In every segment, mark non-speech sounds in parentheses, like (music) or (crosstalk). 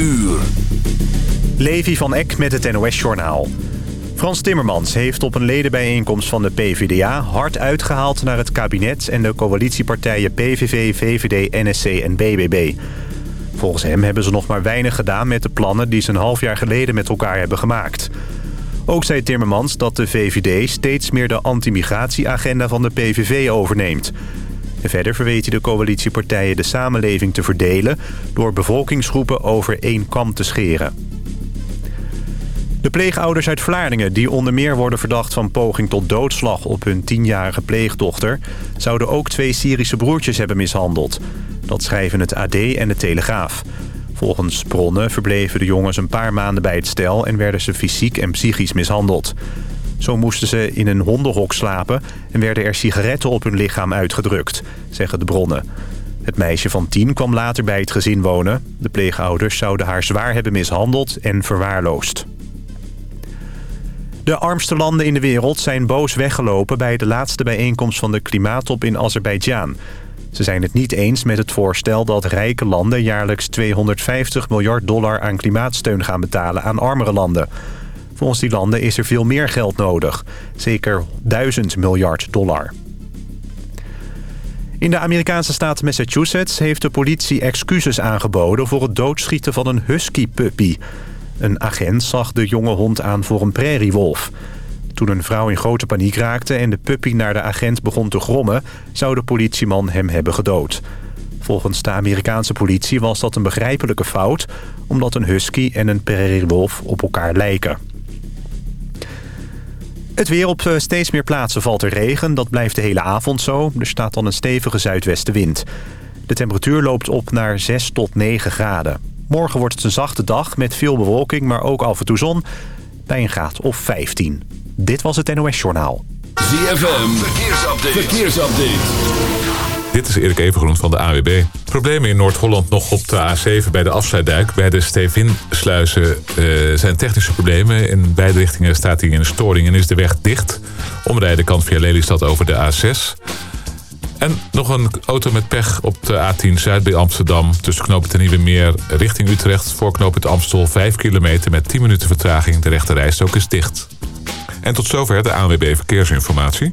uur. Levi van Eck met het NOS-journaal. Frans Timmermans heeft op een ledenbijeenkomst van de PvdA... hard uitgehaald naar het kabinet en de coalitiepartijen PVV, VVD, NSC en BBB. Volgens hem hebben ze nog maar weinig gedaan met de plannen... die ze een half jaar geleden met elkaar hebben gemaakt. Ook zei Timmermans dat de VVD steeds meer de antimigratieagenda van de PVV overneemt... Verder verweet hij de coalitiepartijen de samenleving te verdelen... door bevolkingsgroepen over één kam te scheren. De pleegouders uit Vlaardingen, die onder meer worden verdacht van poging tot doodslag op hun tienjarige pleegdochter, zouden ook twee Syrische broertjes hebben mishandeld. Dat schrijven het AD en de Telegraaf. Volgens bronnen verbleven de jongens een paar maanden bij het stel en werden ze fysiek en psychisch mishandeld. Zo moesten ze in een hondenhok slapen en werden er sigaretten op hun lichaam uitgedrukt, zeggen de bronnen. Het meisje van tien kwam later bij het gezin wonen. De pleegouders zouden haar zwaar hebben mishandeld en verwaarloosd. De armste landen in de wereld zijn boos weggelopen... bij de laatste bijeenkomst van de klimaattop in Azerbeidzjan. Ze zijn het niet eens met het voorstel dat rijke landen... jaarlijks 250 miljard dollar aan klimaatsteun gaan betalen aan armere landen. Volgens die landen is er veel meer geld nodig. Zeker 1000 miljard dollar. In de Amerikaanse staat Massachusetts heeft de politie excuses aangeboden... voor het doodschieten van een husky-puppy... Een agent zag de jonge hond aan voor een prairiewolf. Toen een vrouw in grote paniek raakte en de puppy naar de agent begon te grommen... zou de politieman hem hebben gedood. Volgens de Amerikaanse politie was dat een begrijpelijke fout... omdat een husky en een prairiewolf op elkaar lijken. Het weer op eh, steeds meer plaatsen valt er regen. Dat blijft de hele avond zo. Er staat dan een stevige zuidwestenwind. De temperatuur loopt op naar 6 tot 9 graden. Morgen wordt het een zachte dag met veel bewolking, maar ook af en toe zon. Bij een graad of 15. Dit was het NOS Journaal. ZFM, verkeersupdate. verkeersupdate. Dit is Erik Evengroen van de AWB. Problemen in Noord-Holland nog op de A7 bij de afsluitdijk. Bij de Stevinsluizen uh, zijn technische problemen. In beide richtingen staat hij in storing en is de weg dicht. Omrijden kan via Lelystad over de A6. En nog een auto met pech op de A10 Zuid bij Amsterdam. Tussen knooppunt Nieuwe Meer richting Utrecht. Voor knooppunt Amstel 5 kilometer met 10 minuten vertraging. De rechte rijstok is dicht. En tot zover de ANWB Verkeersinformatie.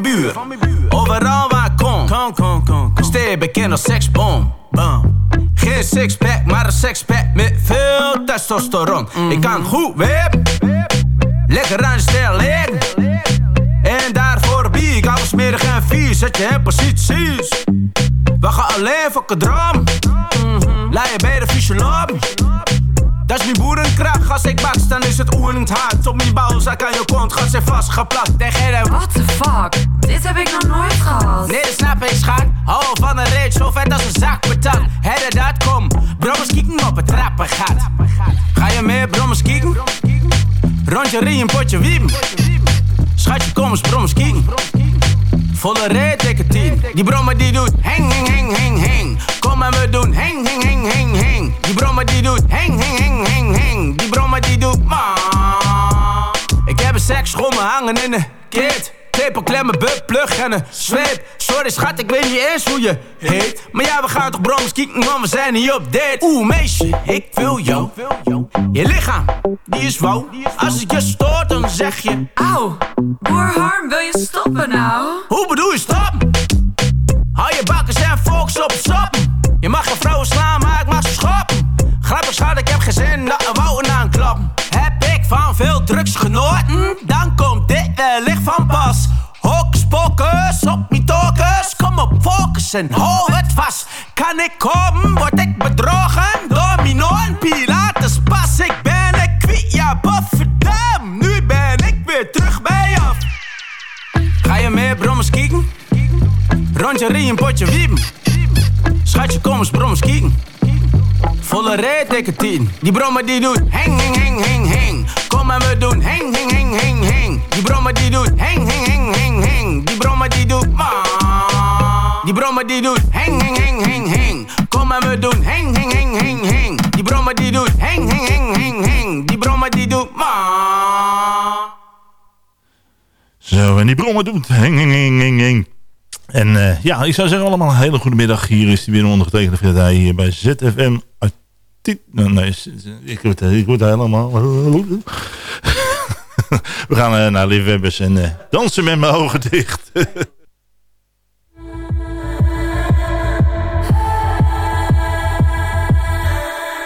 Mijn buur. Overal waar ik kom, kom, kom, kom, kom. Bekend als seksbom. Bam. Geen sixpack, maar een sexpack met veel testosteron. Ik kan goed wip, lekker aan stijl En daarvoor bied ik alles smerig en vies. Zet je in posities. We gaan alleen voor drum. Laat je bij de fysioloog. Dat is mijn boerenkracht. Als ik baks, dan is het oerend hard. Op mijn balzak aan je kont gaat ze vastgeplakt. Rie, potje wieben. Schatje, kom eens, brommers kieken. Volle reet, dikke tien. Die brommer die doet heng, heng, heng, heng, heng. Kom en we doen heng, heng, heng, heng, heng. Die brommer die doet heng, heng, heng, heng, heng. Die brommer die doet ma. Ik heb een seksschommel hangen in de kit. Tepel, klemmen, bub, plug en een zweep. Sorry schat, ik weet niet eens hoe je heet. Maar ja, we gaan toch brommers kieken, man, we zijn hier op date. Oeh, meisje, ik wil jou. Je lichaam, die is wauw. Als het je stoort, dan zeg je... Auw, boer Harm, wil je stoppen nou? Hoe bedoel je stoppen? Hou je bakkers en focus op stoppen. Je mag geen vrouwen slaan, maar ik mag ze schoppen. Grappig schat, ik heb geen zin dat van veel drugs genoten? Dan komt dit wellicht van pas. Hokus pokus, op mijn tokus. Kom op, focus en hou het vast. Kan ik komen, word ik bedrogen? Domino en Pilates pas. Ik ben een kwiet, ja, bofferdam. Nu ben ik weer terug bij af. Ga je mee, brommers kieken? Rondje een potje wieben. Schatje, kom eens, brommers kieken. Volle reet, dikke tien. Die brommer die doet heng, heng, heng, heng, heng. Kom en we doen heng, heng, heng, heng, heng. Die brommer die doet heng, heng, heng, heng, heng. Die brommer die doet ma. Die brommer die doet heng, heng, heng, heng, heng. Kom en we doen heng, heng, heng, heng, heng. Die brommer die doet heng, heng, heng, heng, heng. Die brommer die doet ma. Zo, en die brommer doet heng, heng, heng, heng, heng. En eh, ja, ik zou zeggen allemaal een hele goede middag. Hier is die weer ondergetekende Fred hier bij ZFM. Nou, nee, ik word, ik word helemaal... (laughs) We gaan eh, naar Liv Webbers en eh, dansen met mijn ogen dicht. (laughs)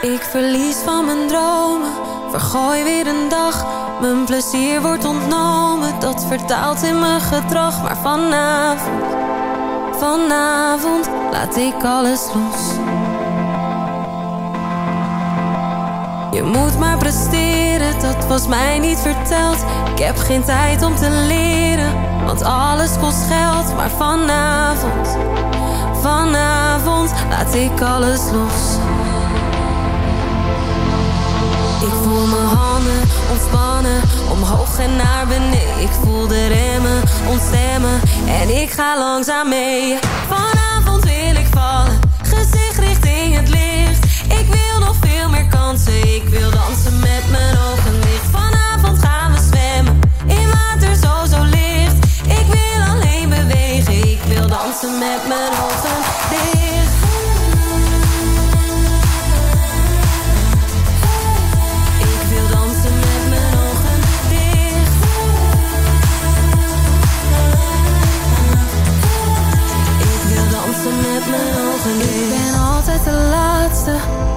Ik verlies van mijn dromen, vergooi weer een dag. Mijn plezier wordt ontnomen, dat vertaalt in mijn gedrag. Maar vanavond, vanavond laat ik alles los. Je moet maar presteren, dat was mij niet verteld. Ik heb geen tijd om te leren, want alles kost geld. Maar vanavond, vanavond laat ik alles los. Ontspannen, omhoog en naar beneden. Ik voel de remmen ontstemmen en ik ga langzaam mee. Vanavond wil ik vallen, gezicht richting het licht. Ik wil nog veel meer kansen, ik wil dansen met mijn ogen dicht. Vanavond gaan we zwemmen, in water zo zo licht. Ik wil alleen bewegen, ik wil dansen met mijn ogen dicht. Ik ben altijd de laatste,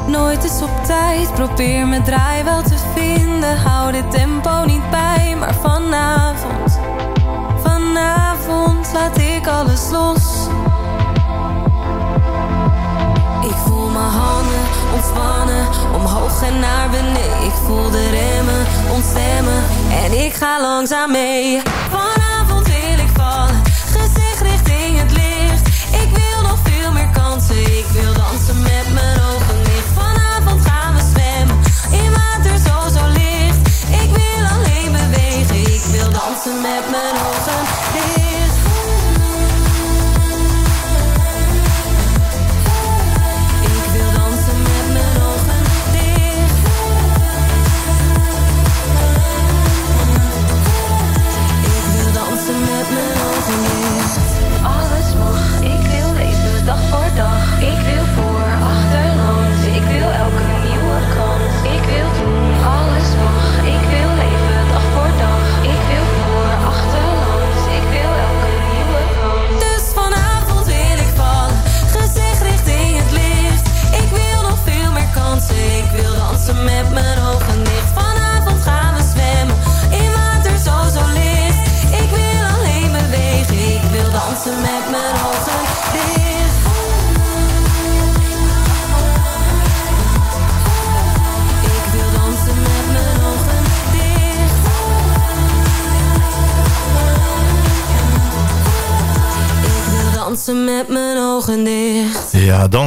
nooit eens op tijd. Probeer mijn draai wel te vinden, hou dit tempo niet bij. Maar vanavond, vanavond laat ik alles los. Ik voel mijn handen ontspannen, omhoog en naar beneden. Ik voel de remmen ontstemmen en ik ga langzaam mee.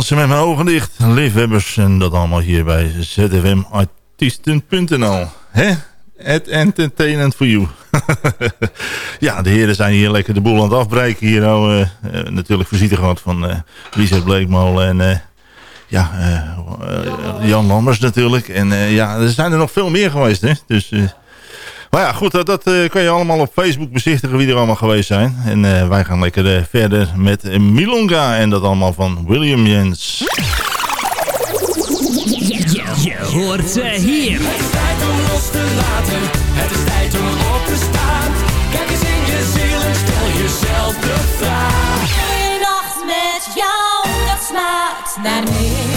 Dansen met mijn ogen dicht. Liefhebbers en dat allemaal hier bij zfmartiesten.nl. Hè? Het entertainment for you. (laughs) ja, de heren zijn hier lekker de boel aan het afbreken. Hier nou, uh, natuurlijk visite gehad van uh, Richard Bleekmolen en ja, Jan Lammers natuurlijk. En ja, er zijn er nog veel meer geweest. Hè? Dus, maar ja, goed, dat, dat kan je allemaal op Facebook bezichtigen wie er allemaal geweest zijn. En wij gaan lekker verder met Milonga en dat allemaal van William Jens. Je hoort ze hier. Het is tijd om los te laten. Het is tijd om op te staan. Kijk eens in je ziel en stel jezelf de vraag. Een nacht met jou, dat smaakt naar meer.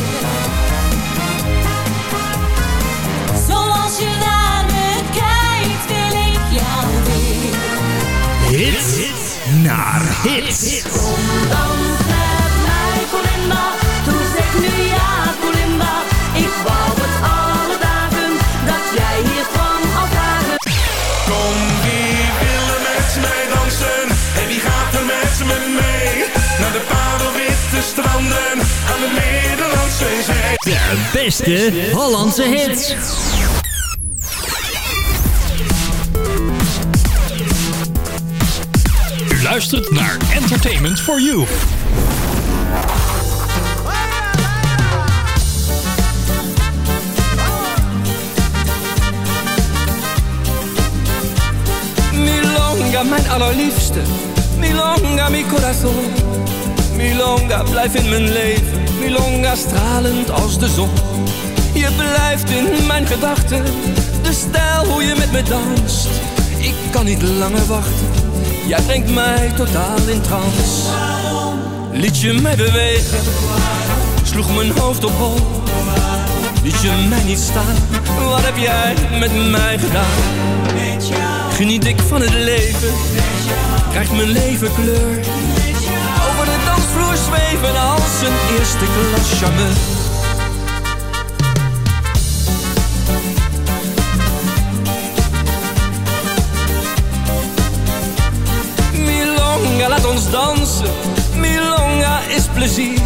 Naar hits. Kom dans met mij, Colinda. Toen zeg nu ja, Colinda. Ik wou het alle dagen dat jij hiervan af waren. Kom, wie wil er met mij dansen? En wie gaat er met me mee? Naar de parelwitte stranden aan de Nederlandse zee. De beste Hollandse hits. Luistert naar Entertainment for You. Milonga, mijn allerliefste. Milonga, mi corazon. Milonga, blijf in mijn leven. Milonga, stralend als de zon. Je blijft in mijn gedachten. De stijl hoe je met me danst. Ik kan niet langer wachten. Jij brengt mij totaal in trance. Liet je mij bewegen. Sloeg mijn hoofd op hol. Liet je mij niet staan. Wat heb jij met mij gedaan? Geniet ik van het leven. Krijgt mijn leven kleur. Over de dansvloer zweven als een eerste klas charmeur. Laat ons dansen. Milonga is plezier.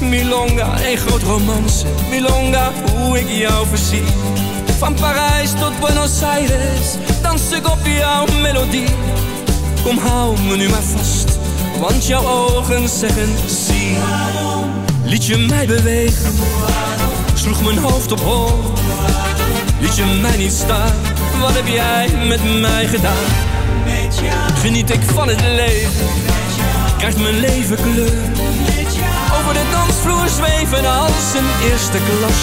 Milonga, een groot romance. Milonga, hoe ik jou verzie. Van Parijs tot Buenos Aires, dans ik op jouw melodie. Kom, hou me nu maar vast, want jouw ogen zeggen zie. Liet je mij bewegen, sloeg mijn hoofd op hol. Liet je mij niet staan, wat heb jij met mij gedaan? Geniet ik van het leven, krijgt mijn leven kleur. Over de dansvloer zweven als een eerste klas.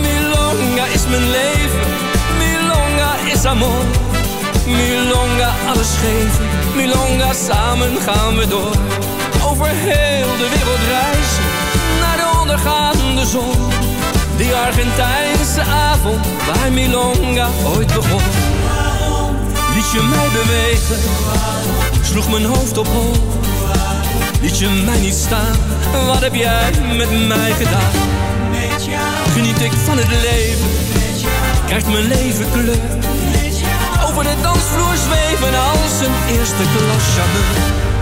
Milonga is mijn leven, Milonga is amor. Milonga alles geven, Milonga samen gaan we door. Over heel de wereld reizen, ondergaande zon. Die Argentijnse avond, waar Milonga ooit begon. Liet je mij bewegen, sloeg mijn hoofd op hol. Liet je mij niet staan, wat heb jij met mij gedaan? Geniet ik van het leven, krijgt mijn leven kleur. Over de dansvloer zweven als een eerste klas charmeur.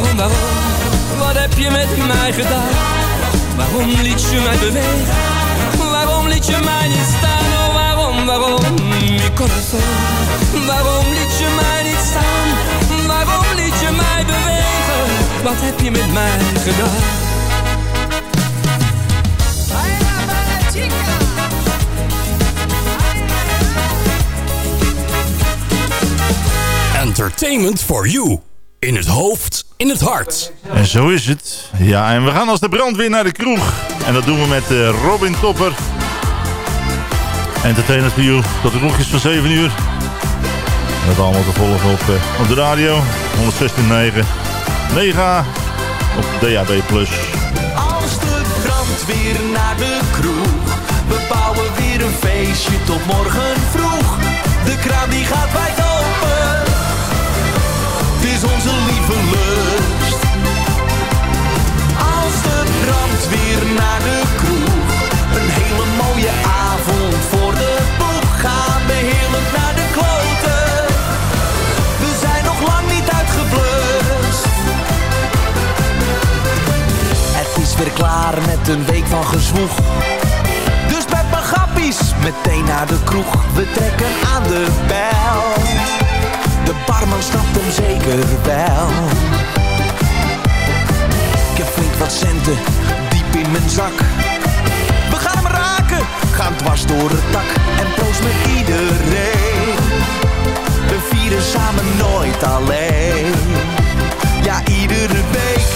Waarom, waarom? Wat heb je met mij gedaan? Waarom liet je mij bewegen? Waarom liet je mij niet staan? Oh, waarom, waarom, mi corazon? Waarom liet je mij niet staan? Waarom liet je mij bewegen? Wat heb je met mij gedaan? Entertainment for you. In het hoofd, in het hart. En zo is het. Ja, en we gaan als de brandweer naar de kroeg. En dat doen we met uh, Robin Topper. Entertainment for you. Tot de klokjes van 7 uur. En dat allemaal te volgen op, uh, op de radio. 106.9. Mega op DAB+. Als de brandweer naar de kroeg. We bouwen weer een feestje tot morgen vroeg. De kraan die gaat wijd open. Het is onze lieve lust. Brandweer naar de kroeg. Een hele mooie avond voor de boeg. Gaan we heerlijk naar de kloten. We zijn nog lang niet uitgeblust. Het is weer klaar met een week van gezwoeg. Dus met mijn grappies meteen naar de kroeg. We trekken aan de bel. De barman snapt hem zeker wel. Ik heb wat centen, in mijn zak. We gaan hem raken, gaan dwars door het dak. En proost met iedereen. We vieren samen nooit alleen. Ja, iedere week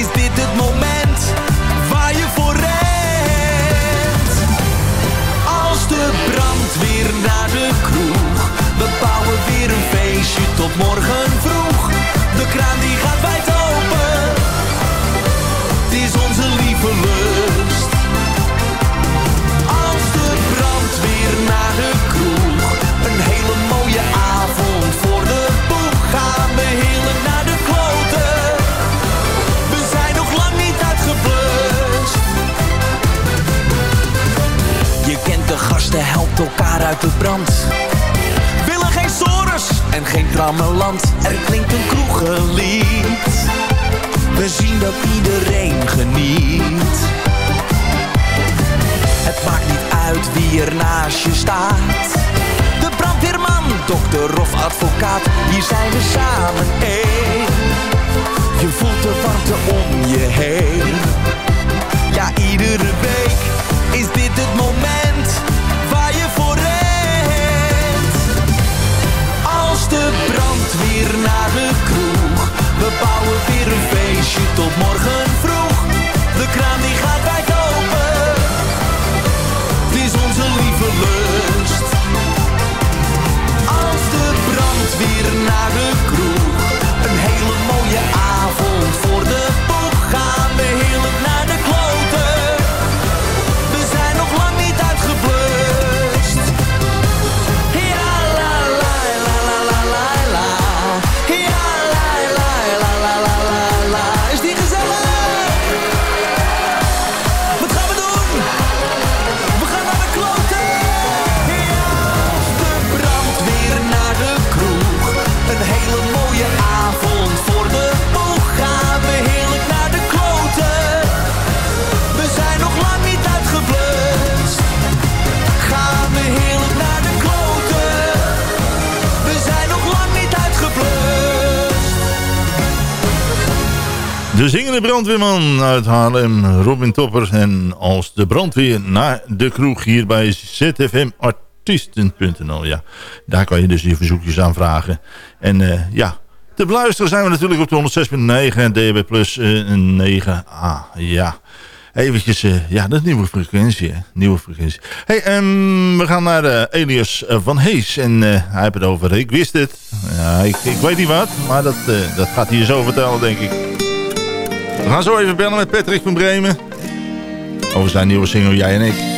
is dit het moment waar je voor rent. Als de brandweer naar de kroeg. We bouwen weer een feestje tot morgen vroeg. De kraan die gaat wijd brand. Willen geen sores en geen trammeland. Er klinkt een kroegenlied. We zien dat iedereen geniet. Het maakt niet uit wie er naast je staat. De brandweerman, dokter of advocaat. Hier zijn we samen één. Je voelt de warmte om je heen. Ja, iedere week is dit brandweer naar de kroeg. We bouwen weer een feestje tot morgen vroeg. De kraan die gaat wijd open. Het is onze lieve lust. Als de brandweer naar de kroeg. De zingende brandweerman uit Haarlem, Robin Topper. En als de brandweer naar de kroeg hier bij zfmartiesten.nl. Ja, daar kan je dus je verzoekjes aanvragen. En eh, ja, te beluisteren zijn we natuurlijk op de 106.9 en DB Plus eh, 9a. Ja, eventjes, eh, ja, dat is nieuwe frequentie, hè? Nieuwe frequentie. hey, ehm, we gaan naar eh, Elias eh, van Hees. En eh, hij heeft het over, ik wist het. Ja, ik, weet niet wat, maar dat, eh, dat gaat hij je zo vertellen, denk ik. We gaan zo even bellen met Patrick van Bremen. Over zijn nieuwe single Jij en ik.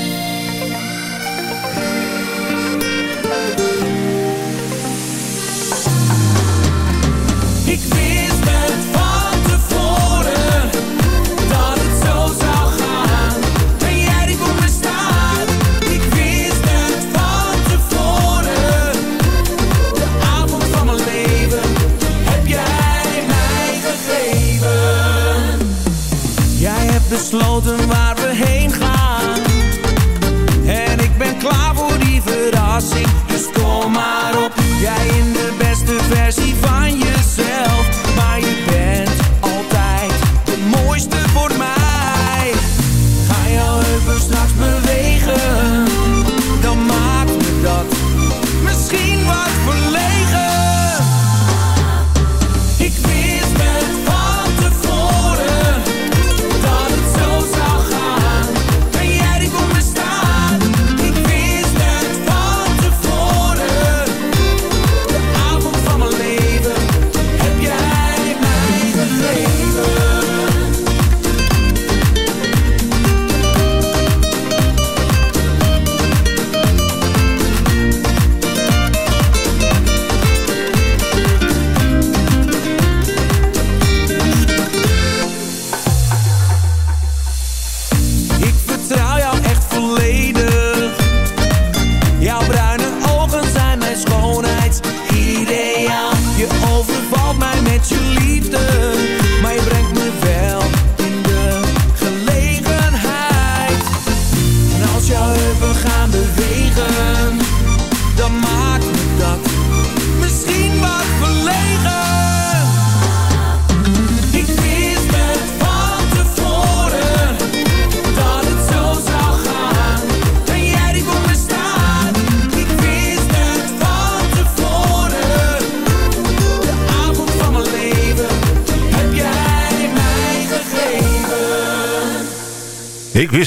Jij hebt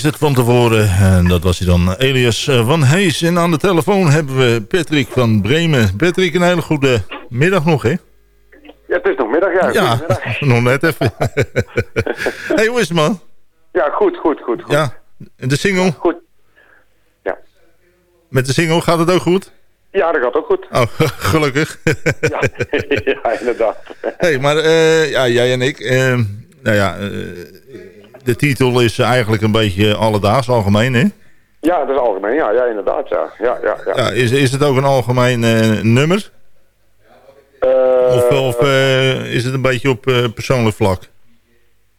het van tevoren. En dat was hij dan, Elias eh, van Hees. En aan de telefoon hebben we Patrick van Bremen. Patrick, een hele goede middag nog, hè? Ja, het is nog middag, ja. Ja, (laughs) nog net even. (laughs) hey, hoe is het, man? Ja, goed, goed, goed. goed. Ja, de single? Goed. Ja. Met de single gaat het ook goed? Ja, dat gaat ook goed. Oh, (laughs) gelukkig. ja, ja, inderdaad. hey, maar eh, ja, jij en ik... eh, nou ja, de titel is eigenlijk een beetje alledaags, algemeen, hè? Ja, dat is algemeen. Ja, ja inderdaad, ja. Ja, ja, ja. Ja, is, is het ook een algemeen eh, nummer? Eh, Of, of eh, is het een beetje op persoonlijk vlak?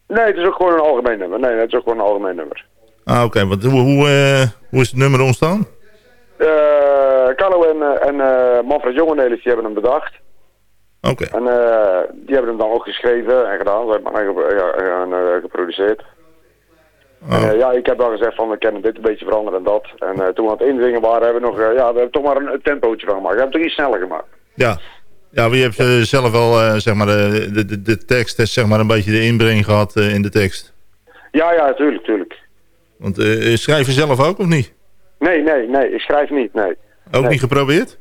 Nee, het is ook gewoon een algemeen nummer. Nee, het is ook gewoon een algemeen nummer. Ah, oké. Want Hoe, hoe, hoe is het nummer ontstaan? Carlo en, en Manfred Jongenelis, die hebben hem bedacht. Oké. En die hebben hem dan ook geschreven en gedaan. Ze hebben ja, en, eh, geproduceerd. En, eh, ja, ik heb wel gezegd van we kunnen dit een beetje veranderen en dat. En eh, toen we aan het indringen waren, hebben we nog, eh, ja, we hebben toch maar een, tempootje van gemaakt. We hebben het toch iets sneller gemaakt. Ja. Ja, maar je hebt zelf wel, zeg maar, de, de, de, tekst, zeg maar, een beetje de inbreng gehad eh, in de tekst. Ja, ja, tuurlijk, tuurlijk. Want schrijf je zelf ook of niet? Nee, nee, nee, ik schrijf niet, nee. Ook Nee. niet geprobeerd?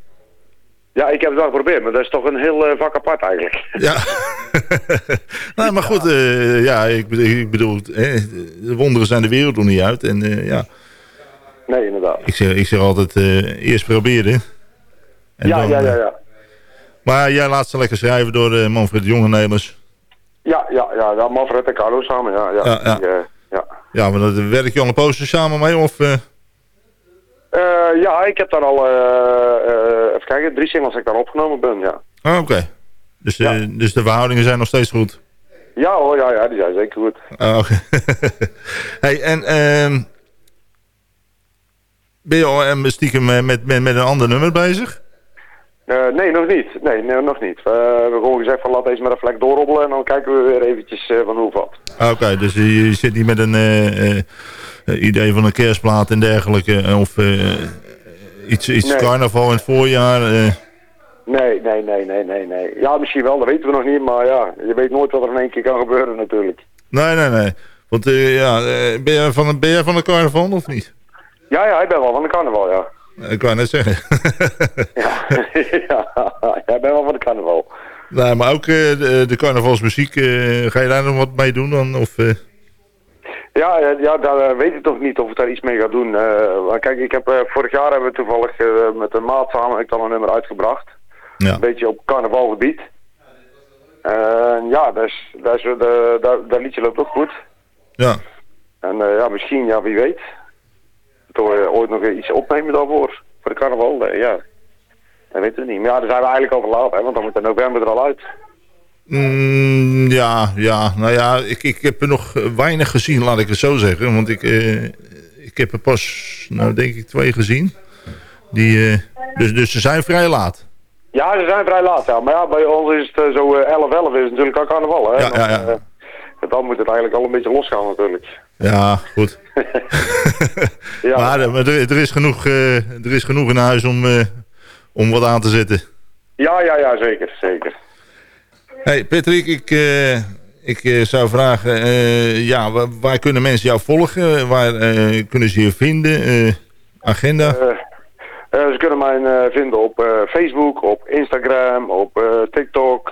Ja, ik heb het wel geprobeerd, maar dat is toch een heel eh, vak apart eigenlijk. (laughs) Ja. (laughs) nou, maar goed, eh, ja, ik, bedoel- ik bedoel, de wonderen zijn de wereld nog niet uit. En eh, ja, Nee, inderdaad. ik zeg, ik zeg altijd, eerst proberen. En ja, dan, ja, ja, ja. Maar jij laat ze lekker schrijven door Manfred Jongenelers. Ja, ja, ja, ja, Manfred en Carlo samen, ja. Ja, Ja, ja. Die, ja. Ja, maar dat werk je al een poster samen mee? Of, eh, ja, ik heb daar al, eh, eh, even kijken, drie singles heb ik daar opgenomen ben, ja. Ah, oké. Dus, dus de verhoudingen zijn nog steeds goed? Ja hoor, ja, ja, die zijn zeker goed. Ah, oké. (laughs) hey, en ehm ben je al eh, stiekem met, met, met een ander nummer bezig? Nee, nog niet. Nee, nee nog niet. We hebben gewoon gezegd van laat deze met een vlek doorrobbelen en dan kijken we weer eventjes van hoe wat. Ah, Oké, dus je, je zit niet met een idee van een kerstplaat en dergelijke. eh, Of eh, iets, iets Nee. carnaval in het voorjaar. eh. Nee, nee, nee, nee, nee, nee. Ja, misschien wel, dat weten we nog niet, maar ja, je weet nooit wat er in één keer kan gebeuren natuurlijk. Nee, nee, nee. Want eh, ja, eh, ben, jij van, ben jij van de carnaval of niet? Ja, ja, ik ben wel van de carnaval, ja. Ik wou net zeggen. (laughs) ja, (laughs) jij bent wel van de carnaval. nee, maar ook eh, de, de carnavalsmuziek, eh, ga je daar nog wat mee doen dan? Of, eh? Ja, ja, daar eh, weet ik toch niet of ik daar iets mee ga doen. Maar kijk, ik heb, eh, vorig jaar hebben we toevallig met een maat samen ik dan een nummer uitgebracht. Ja. Een beetje op carnavalgebied. En ja, dat, is, dat, is, de, dat, dat liedje loopt ook goed. Ja. En ja, misschien, ja, wie weet. Toch ooit nog iets opnemen daarvoor. Voor de carnaval, ja. Dat weten we niet. Maar ja, daar zijn we eigenlijk over laat, hè, want dan moet de november er al uit. Mm, ja, ja, nou ja, ik, ik heb er nog weinig gezien, laat ik het zo zeggen. Want ik, eh, ik heb er pas, nou denk ik, twee gezien. Die, eh, dus, dus ze zijn vrij laat. Ja, ze zijn vrij laat, ja. Maar ja, bij ons is het eh, zo eh, 11-11 is natuurlijk al carnaval, hè. Ja, ja, ja. Dan, eh, dan moet het eigenlijk al een beetje losgaan natuurlijk. Ja, goed. (laughs) Ja. Maar, er, er, is genoeg, er is genoeg in huis om, om wat aan te zetten. Ja, ja, ja, zeker, zeker. Hey Patrick, ik, eh, ik eh, zou vragen, eh, ja, waar, waar kunnen mensen jou volgen? Waar kunnen ze je vinden? Agenda? Ze kunnen mij vinden op Facebook, op Instagram, op TikTok,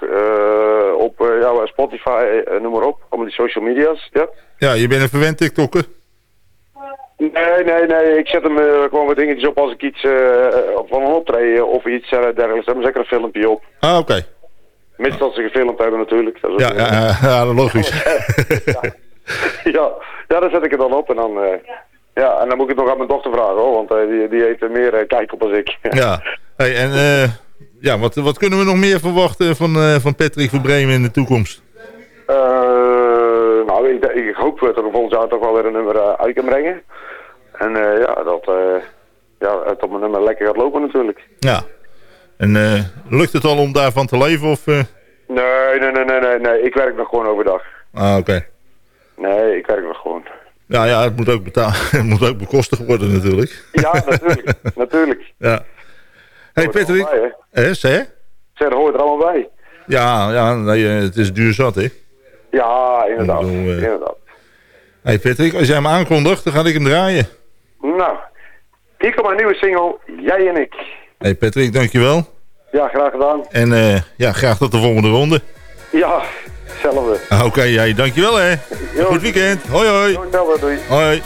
op ja, Spotify, noem maar op. Allemaal die social media's, ja. Ja, je bent een verwend TikToker. Nee, nee, nee. Ik zet hem eh, gewoon wat dingetjes op als ik iets van een optreden of iets dergelijks. Zet hem zeker een filmpje op. Ah, oké. Mits dat ze gefilmd hebben natuurlijk. Dat is Ja, ja, ja, logisch. (laughs) ja, ja, dan zet ik het dan op en dan... eh, ja, en dan moet ik het nog aan mijn dochter vragen hoor, want eh, die, die heeft er meer eh, kijk op als ik. (laughs) ja. Hey, en ja, wat, wat kunnen we nog meer verwachten van, van Patrick van Bremen in de toekomst? Nou, ik, ik hoop dat er volgend jaar toch wel weer een nummer uit kan brengen. En ja, dat, ja, het op mijn nummer lekker gaat lopen natuurlijk. Ja. En eh, lukt het al om daarvan te leven? Of, eh? Nee, nee, nee, nee, nee, nee. Ik werk nog gewoon overdag. Ah, oké. Nee, ik werk nog gewoon. Ja, ja, het moet ook, betaal, (laughs) het moet ook bekostigd worden natuurlijk. Ja, natuurlijk. (laughs) natuurlijk. Ja. hey, Patrick. Bij, hè? Eh, zeg? Zeg, dat hoort er allemaal bij. Ja, ja nee, eh, het is duur zat, hè? Ja, inderdaad. Hé, inderdaad. hey Patrick, als jij hem aankondigt, dan ga ik hem draaien. Nou, hier komt mijn nieuwe single, Jij en ik. Hey Patrick, dankjewel. Ja, graag gedaan. En eh, ja, graag tot de volgende ronde. Ja, hetzelfde. Ah, oké, jij, dankjewel hè. Goed weekend. Hoi hoi. Doei. Nou, hoi.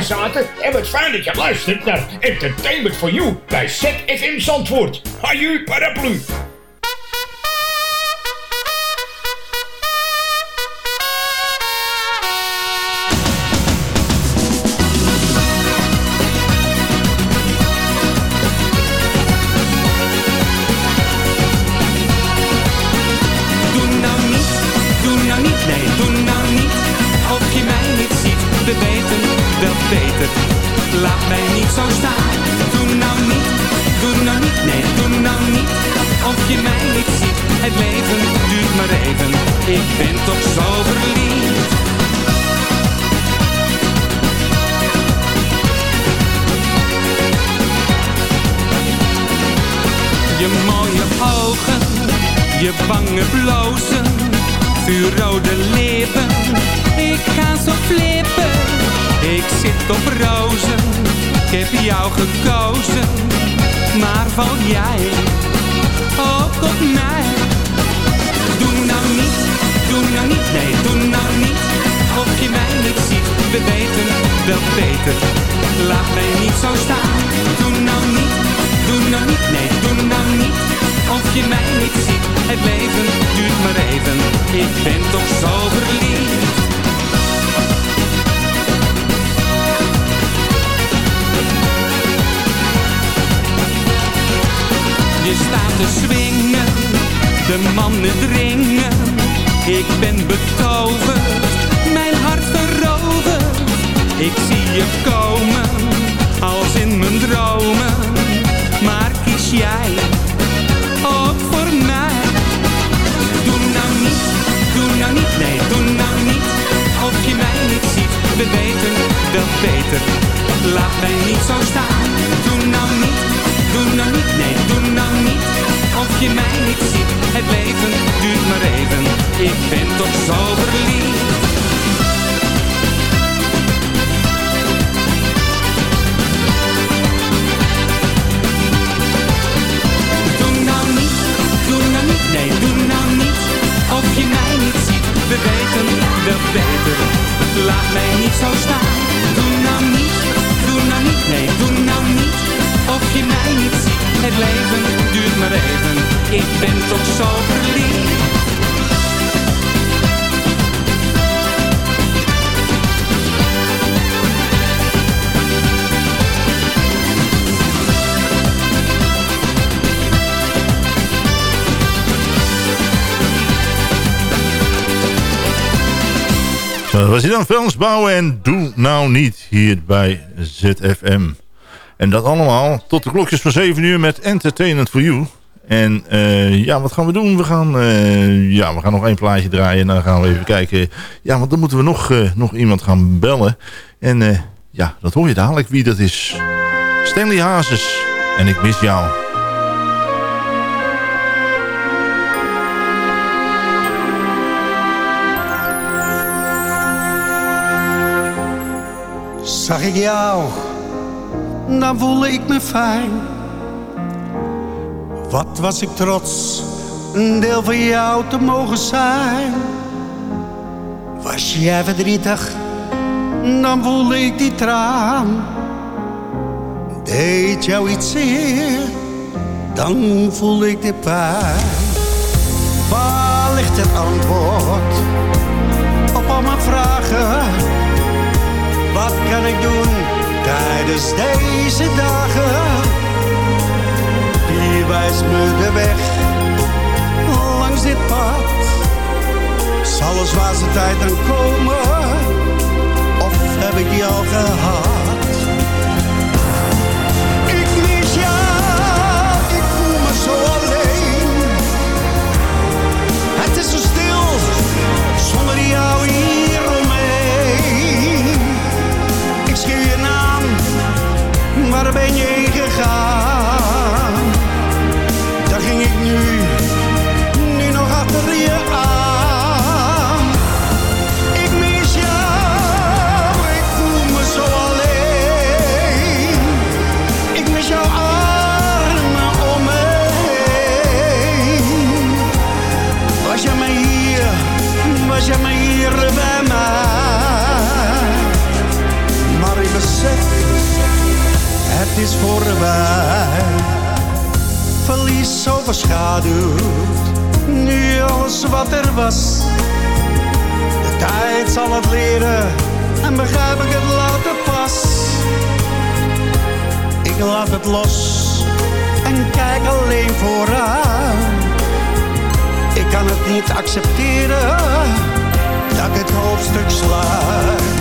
elkaar zaten. En wat fijn dat je luistert naar Entertainment for You bij ZFM Zandvoort. Haju paraplu! Doe nou niet, doe nou niet, nee, doe nou niet. Of je mij niet ziet, het leven duurt maar even. Ik ben toch zo verliefd. Je mooie ogen, je wangen blozen, vuurrode lippen. Ik ga zo flippen, ik zit op rozen ik heb jou gekozen, maar val jij ook op mij? Doe nou niet, doe nou niet, nee, doe nou niet. Of je mij niet ziet, we weten wel beter. Laat mij niet zo staan. Doe nou niet, doe nou niet, nee, doe nou niet. Of je mij niet ziet, het leven duurt maar even. Ik ben toch zo verliefd Je staat te swingen, de mannen dringen. Ik ben betoverd, mijn hart veroverd. Ik zie je komen, als in mijn dromen. Maar kies jij ook voor mij? Doe nou niet, doe nou niet, nee, doe nou niet. Of je mij niet ziet, we weten dat beter. Laat mij niet zo staan, doe nou niet doe nou niet, nee, doe nou niet. Of je mij niet ziet, het leven duurt maar even. Ik ben toch zo was hij dan Frans Bouwen en Doe Nou Niet hier bij ZFM. En dat allemaal tot de klokjes van 7 uur met Entertainment for You. En eh, ja, wat gaan we doen? We gaan, eh, ja, we gaan nog één plaatje draaien en dan gaan we even kijken. Ja, want dan moeten we nog, eh, nog iemand gaan bellen. En ja, dat hoor je dadelijk wie dat is. Stanley Hazes en ik mis jou. Zag ik jou, dan voelde ik me fijn. Wat was ik trots, een deel van jou te mogen zijn. Was jij verdrietig, dan voelde ik die traan. Deed jou iets zeer, dan voelde ik de pijn. Waar ligt het antwoord op al mijn vragen? Wat kan ik doen tijdens deze dagen? Wie wijst me de weg langs dit pad? Zal de zwaarste tijd dan komen? Of heb ik die al gehad? Waar ben je is voorbij. Verlies overschaduwt, nu alles wat er was. De tijd zal het leren, en begrijp ik het later pas. Ik laat het los, en kijk alleen vooruit. Ik kan het niet accepteren, dat ik het hoofdstuk sluit.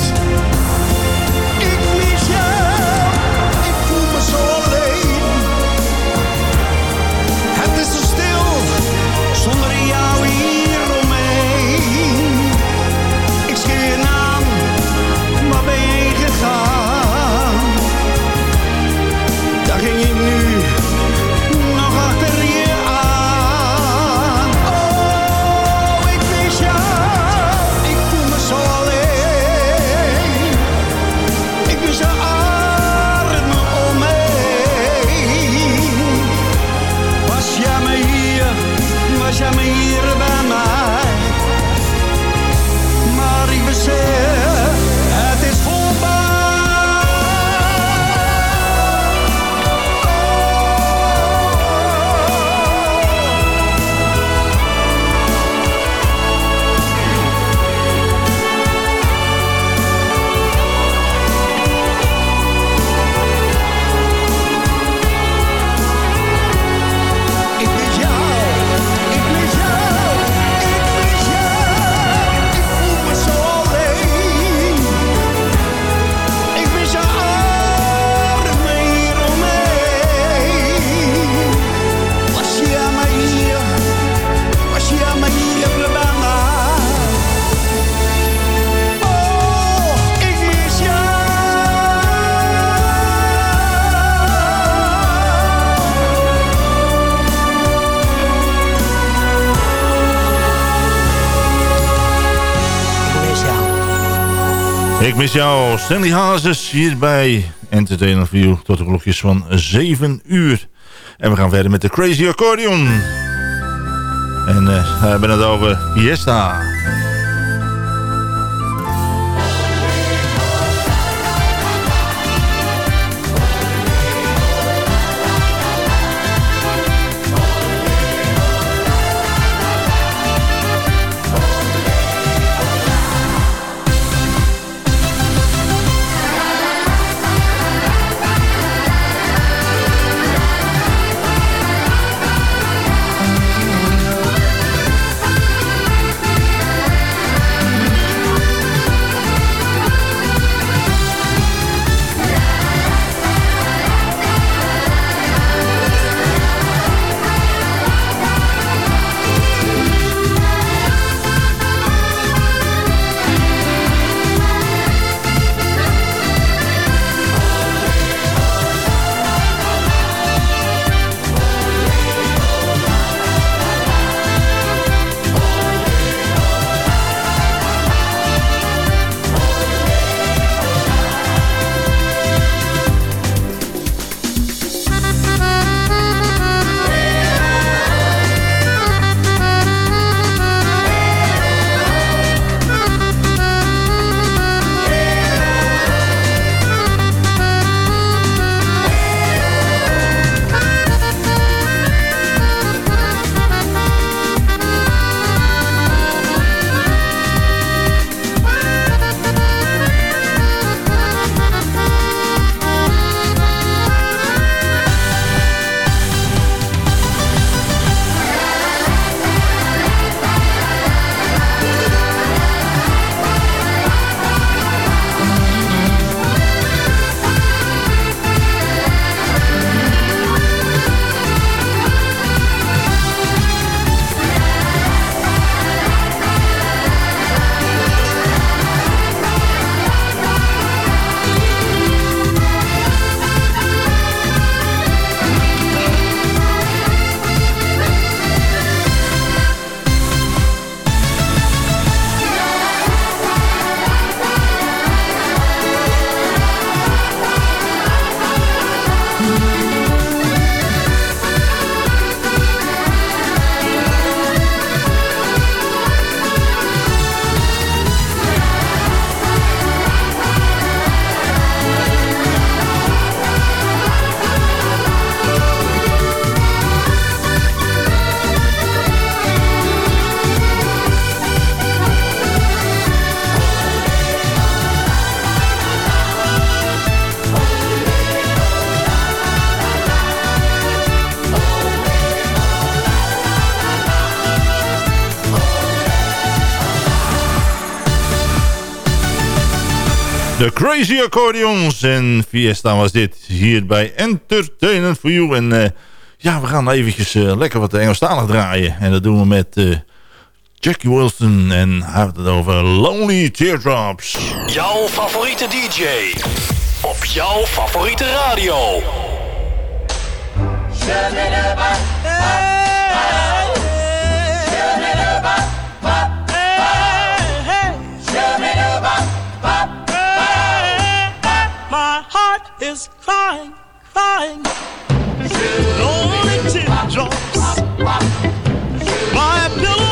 Ik mis jou, Stanley Hazes, hier bij Entertainer View tot de klokjes van 7 uur. En we gaan verder met de Crazy Accordion. En uh, we hebben het over Fiesta. Crazy Accordions en Fiesta was dit hier bij Entertainment for You. En uh, ja, we gaan eventjes uh, lekker wat Engelstalig draaien. En dat doen we met uh, Jackie Wilson en hij heeft het over Lonely Teardrops. Jouw favoriete DJ op jouw favoriete radio. Is crying, crying. Lonely teardrops. My pillow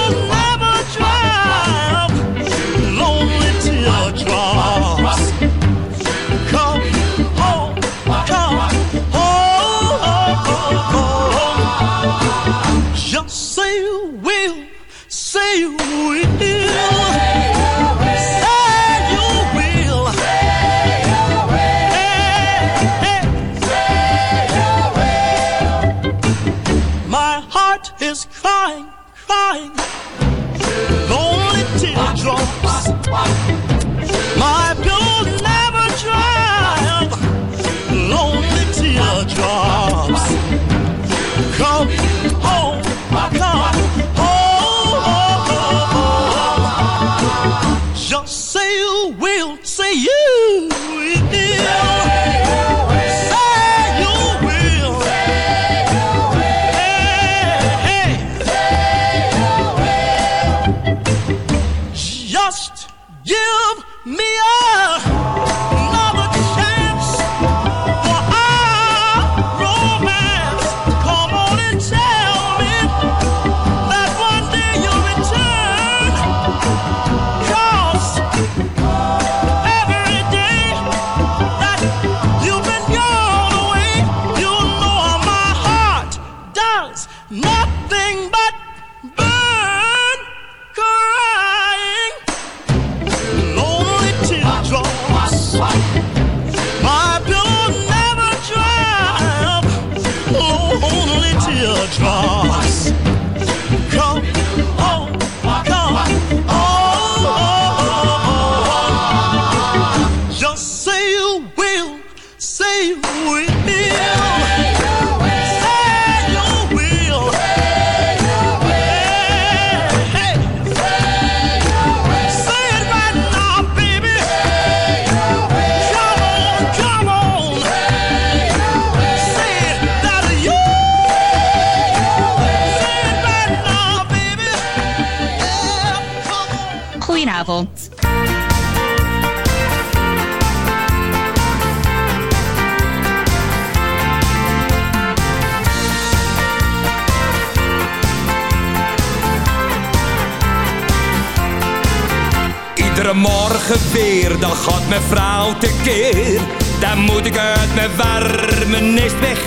Iedere morgen weer, dan gaat mijn vrouw tekeer. Dan moet ik uit mijn warme nest weg.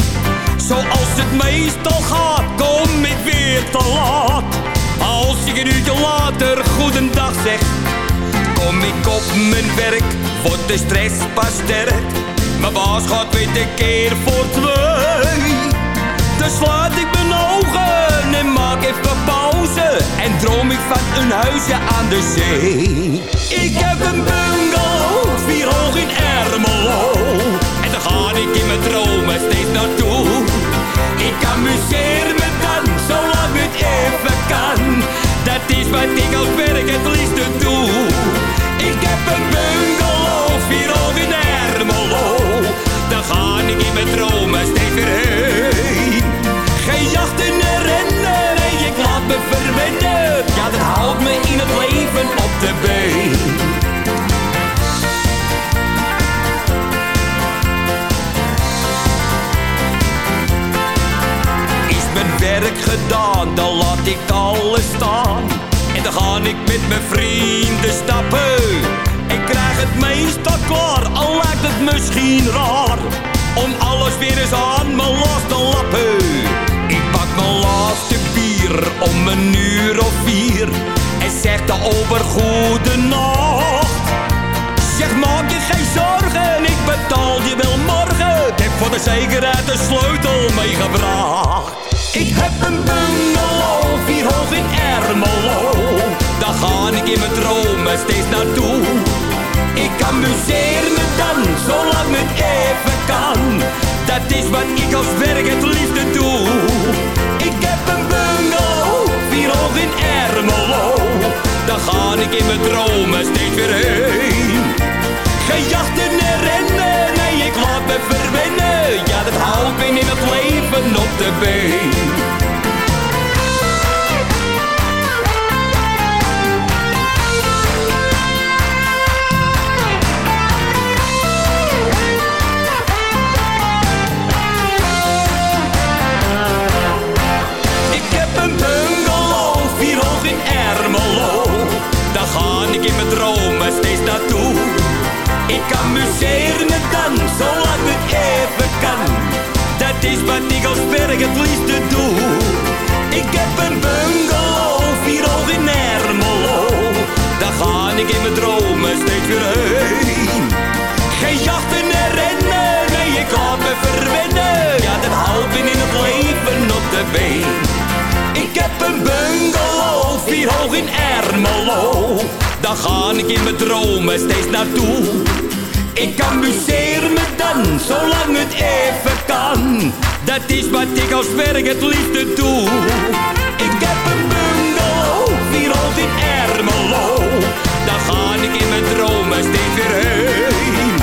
Zoals het meestal gaat, kom ik weer te laat. Als ik een uurtje later goedendag zeg, kom ik op mijn werk, wordt de stress pas sterk. Mijn baas gaat weer de keer voor twee. Dan sluit ik mijn ogen en maak even pauze. En droom ik van een huisje aan de zee. Ik heb een bungalow, vier hoog in Ermelo. En daar ga ik in mijn dromen steeds naartoe. Ik amuseer me dan, zolang het even kan. Dat is wat ik als werk het liefste doe. Ik heb een bungalow, vier hoog in Ermelo. Daar ga ik in mijn dromen steeds weer heen. Geen jachten en rennen, nee, ik laat me verwennen. Ja, dat houdt me in het leven op de been. Gedaan, dan laat ik alles staan. En dan ga ik met mijn vrienden stappen. Ik krijg het meestal klaar, al lijkt het misschien raar. Om alles weer eens aan me los te lappen. Ik pak mijn laatste bier om een uur of vier. En zeg de goede nacht. Zeg maak je geen zorgen, ik betaal je wel morgen. Ik heb voor de zekerheid de sleutel meegebracht. Ik heb een bungalow, vier hoog in Ermelo. Daar ga ik in mijn dromen steeds naartoe. Ik amuseer me dan, zolang het even kan. Dat is wat ik als werk het liefste doe. Ik heb een bungalow, vier hoog in Ermelo. Daar ga ik in mijn dromen steeds weer heen. Geen jachten en rennen, nee ik laat me verwennen. Ja dat houdt me in het leven op de been. Ik heb een bungalow, vier hoog in Ermelo. Daar ga ik in mijn dromen steeds naartoe. Ik amuseer me dan, zolang het even kan. Dat is wat ik als werk het liefste doe. Ik heb een bungalow, vier hoog in Ermelo. Daar ga ik in mijn dromen steeds weer heen. Geen jachten en rennen, nee ik laat me verwennen. Ja dat houdt me in het leven op de been. Ik heb een bungalow, vier hoog in Ermelo. Daar ga ik in mijn dromen steeds naartoe. Ik amuseer me dan, zolang het even kan. Dat is wat ik als werk het liefste doe. Ik heb een bungalow, vier hoog in Ermelo. Daar ga ik in mijn dromen steeds weer heen.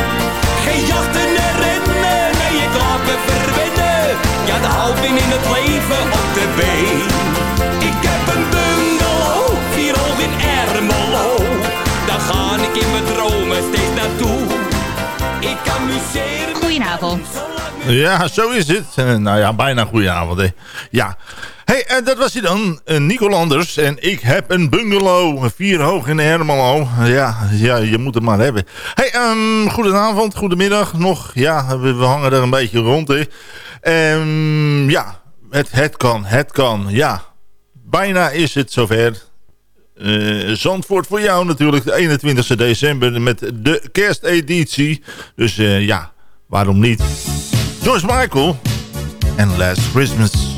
Geen jachten en rennen, nee ik laat me verwennen. Ja, dat houdt me in het leven op de been. Ja, zo is het. Eh, nou ja, bijna goede avond. Hè. Ja. hey, en dat was hij dan. Eh, Nico Landers. En ik heb een bungalow. Vier hoog in Hermelo. Ja, ja, je moet het maar hebben. hey, um, goedenavond, goedemiddag. Nog, ja, we, we, hangen er een beetje rond. Hè. Ehm, ja, het, het kan, het kan. Ja, bijna is het zover. Uh, Zandvoort voor jou natuurlijk de 21 december met de kersteditie. Dus ja, waarom niet? George Michael en Last Christmas.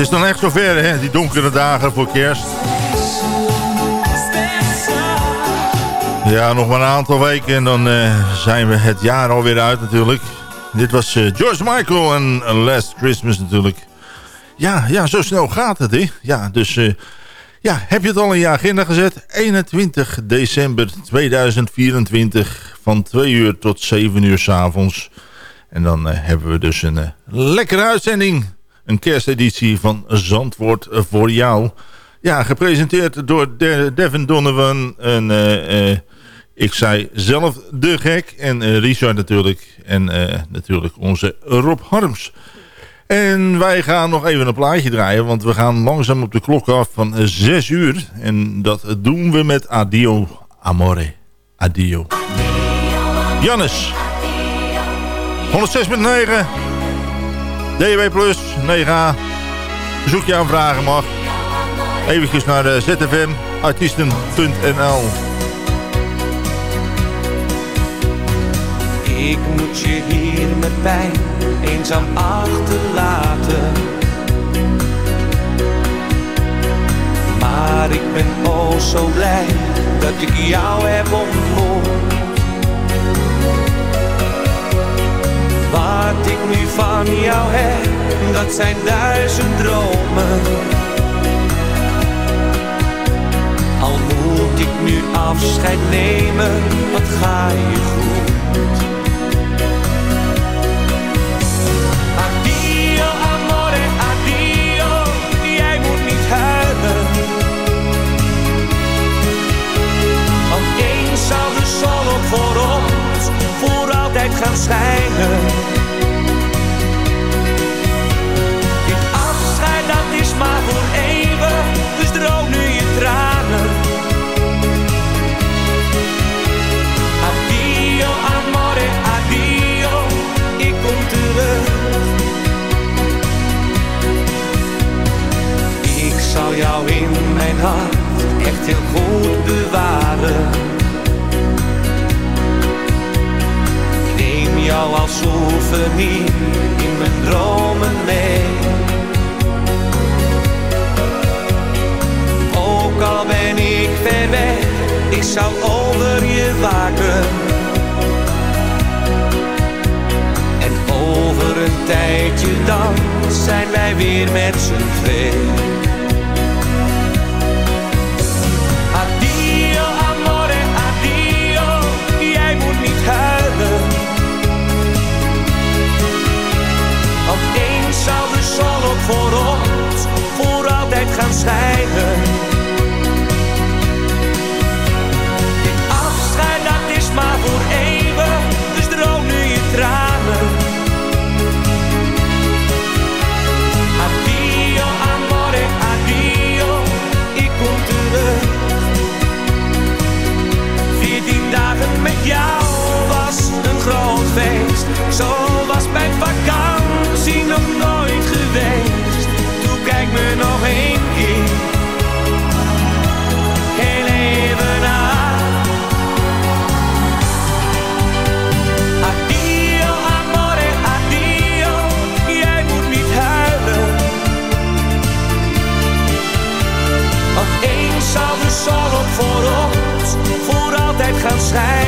is dan echt zover, hè? Die donkere dagen voor kerst. Ja, nog maar een aantal weken en dan eh, zijn we het jaar alweer uit natuurlijk. Dit was uh, George Michael en Last Christmas natuurlijk. Ja, ja, zo snel gaat het, hè? Ja, dus... Eh, ja, heb je het al in je agenda gezet? 21 december 2024 van 2 uur tot 7 uur s'avonds. En dan hebben we dus een lekkere uitzending. Een kersteditie van Zandwoord voor jou. Ja, gepresenteerd door Devin Donovan. En, eh, eh, ik zei zelf de gek. En uh, Richard natuurlijk. En natuurlijk onze Rob Harms. En wij gaan nog even een plaatje draaien. Want we gaan langzaam op de klok af van 6 uur. En dat doen we met Adio Amore. Adio. Jannes. 106.9. DW Plus 9A. Zoek je aanvragen mag. Eventjes naar de zfmartiesten.nl Ik moet je hier met pijn eenzaam achterlaten. Maar ik ben oh zo blij dat ik jou heb ontmoet. Wat ik nu van jou heb, dat zijn duizend dromen. Al moet ik nu afscheid nemen, wat ga je goed. Addio, amore, addio, jij moet niet huilen. Want zou de zon ook voor ons voor altijd gaan schijnen. Heel goed bewaren. Ik neem jou als souvenir in mijn dromen mee. Ook al ben ik ver weg, ik zal over je waken. En over een tijdje dan zijn wij weer met z'n twee. Altijd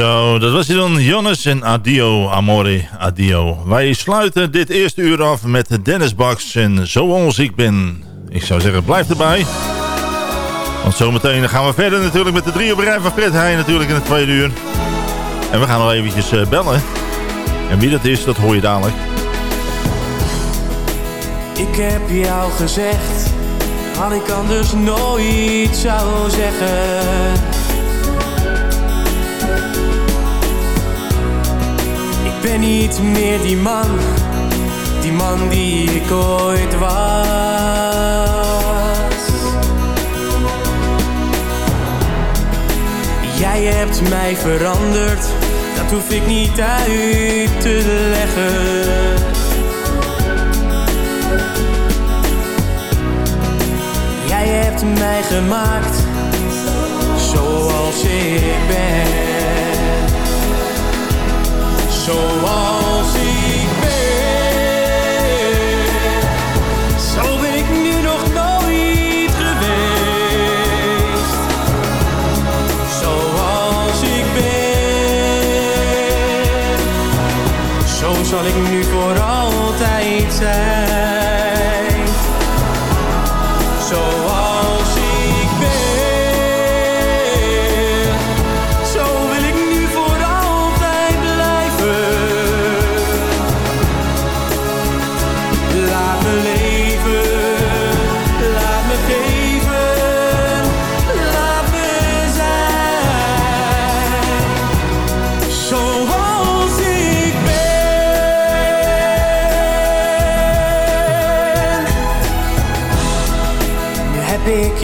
Zo, dat was hij dan. Jonas en Adio, Amore, Adio. Wij sluiten dit eerste uur af met de Dennis Bax en Zoals ik ben. Ik zou zeggen, blijf erbij. Want zometeen gaan we verder natuurlijk met de drie op rij van Fred Heij natuurlijk in het tweede uur. En we gaan nog eventjes eh, bellen. En wie dat is, dat hoor je dadelijk. Ik heb jou gezegd, had ik anders nooit zou zeggen. Ben niet meer die man, die man die ik ooit was. Jij hebt mij veranderd, dat hoef ik niet uit te leggen. Jij hebt mij gemaakt zoals ik ben. Zoals ik ben. Zo ben ik nu nog nooit geweest. Zoals ik ben. Zo zal ik nu voor altijd zijn.